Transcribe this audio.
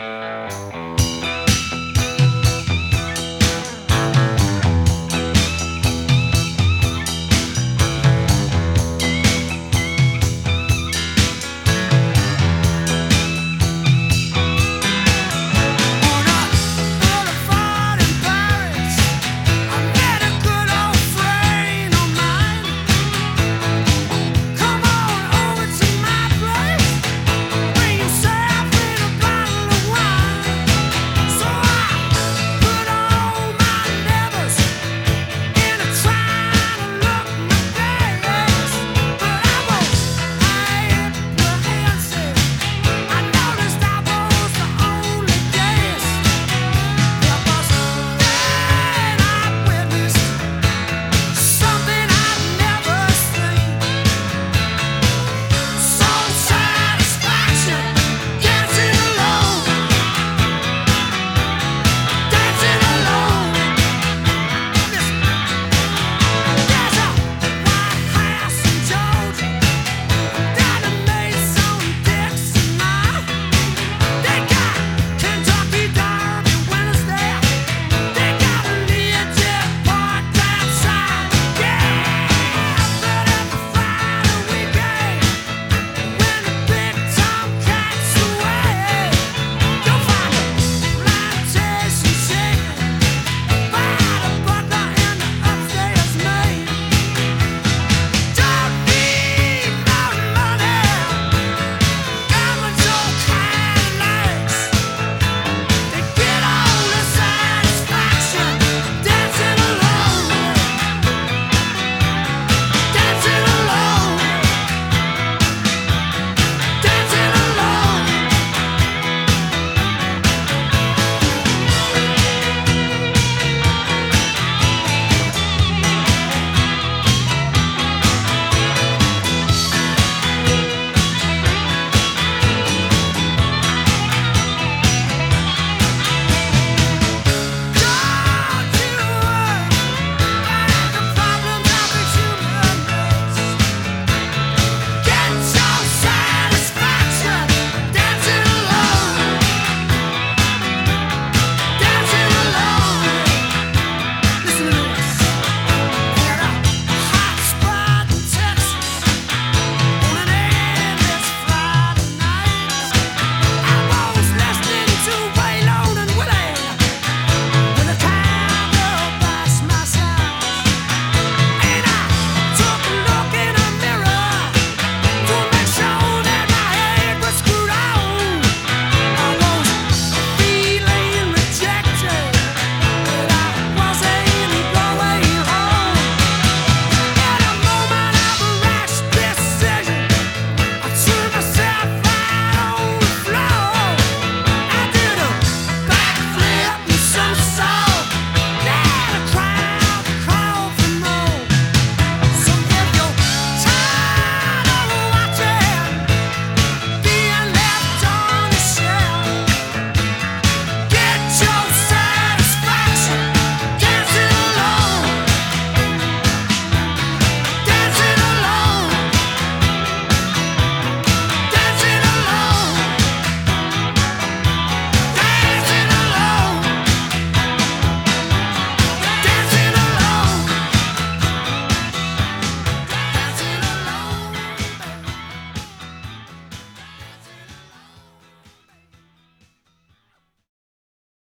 Bye.